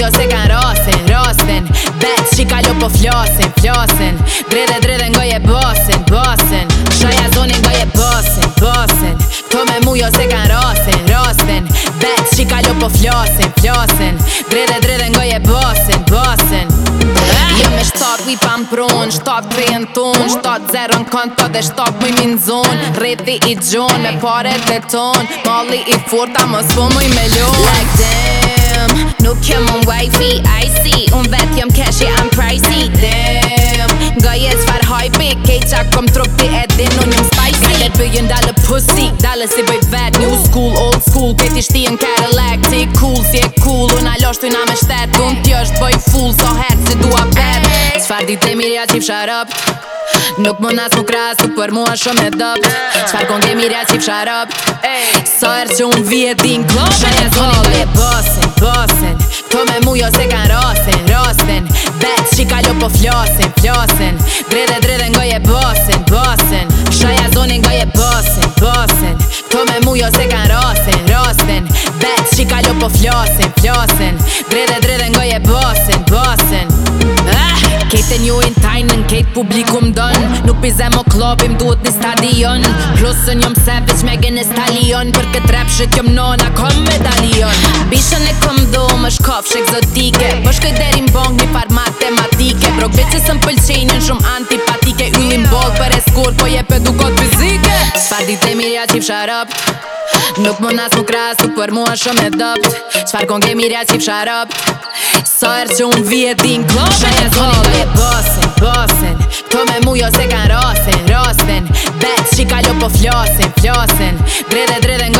jo se kan rasin, rasin Bec që lo po flasin, flasin Dredhe dredhe nga je basin, basin Shaja zonin nga je basin, basin Po me mu jo se kan rasin, rasin Bec që lo po flasin, flasin Dredhe dredhe nga je basin, basin Shtapi pa më pron, shtap të rejën ton Shtap zerën kënë dhe shtap më min zon Reti i gjon, me pare të ton Mali i furta, Mos po më i melon Like damn Nuk jam un wifi, I see Un vet jam cashy, I'm pricey Damn, ga jetë far hype i Kej qa kom trupi edhe në njëm spicy Ajde bëjën dalë pussy Dalë si bëj vet, new school, old school Këti shti në Cadillac, ti cool, si e cool Un alo shtu nga me Un t'jo është bëj full, so hat si dua bet Sfar dit e mirja qip shut Nuk më nasë më krasë, nuk për mua shumë e dëpë Qfar kondi mirja qip shut up Sa erë që unë vijet din klop Shënë e zonit jo se kan rasin, rasin Bet që po flasin, flasin Dre dhe nga je basin, basin Shaja zonin nga je basin, basin Ko me mu jo se kan rasin, rasin Bet që po flasin, flasin Dre dhe nga je basin, basin eh! Kejtë e njojnë tajnë, në kejtë publiku dënë Nuk pizë e duhet një stadion Plusën jëmë se vëq me gjenë stalion Për këtë rap shëtë jëmë nona, kom medalion Bishën e kom Bash kof shek zotike Bash kaj derin bong një par matematike Brok veqe sën pëlqenjën shumë antipatike Ullin bol për eskur po je për dukot fizike Sfar dit e mirja qip sharop Nuk më nas më kras Nuk për mua shumë e dopt Sfar kon ke mirja qip sharop Sajr që unë vje din e zoni ka je bosin, bosin Kto me mu jo se kan rosin, rosin Bet qi ka po flosin, flosin Dredhe, dredhe nga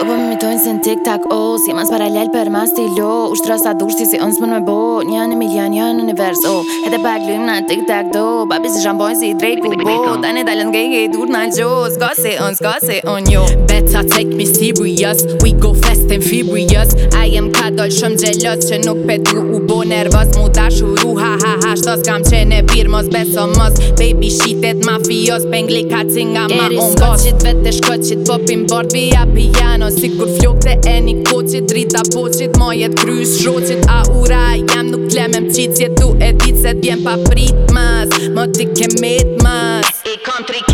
O po më mitojnë si në tiktak o Si mas paralel për ma stilo U shtrasa dushti si unë s'mon me bo Një në milion, një në univers o Hete pa glim në tiktak do Babi si shambojnë si drejt ku bo Ta në dalën nge nge dur në gjo Ska se unë, on yo Better take me serious We go fast and furious I am ka doll shumë gjelos Që nuk petru u bo nervos Mu ta shuru ha ha ha kam qene bir mos beso mos Baby shit shitet mafios Bengli ka cinga ma on boss Eri shit vete shkoqit popin bord Via piano si kur flokte e një koqit Rita poqit, ma jet krys shroqit A ura jam nuk lemem e qitë Si e tu e ditë se t'jem pa prit mas Ma t'i kemet mas I kam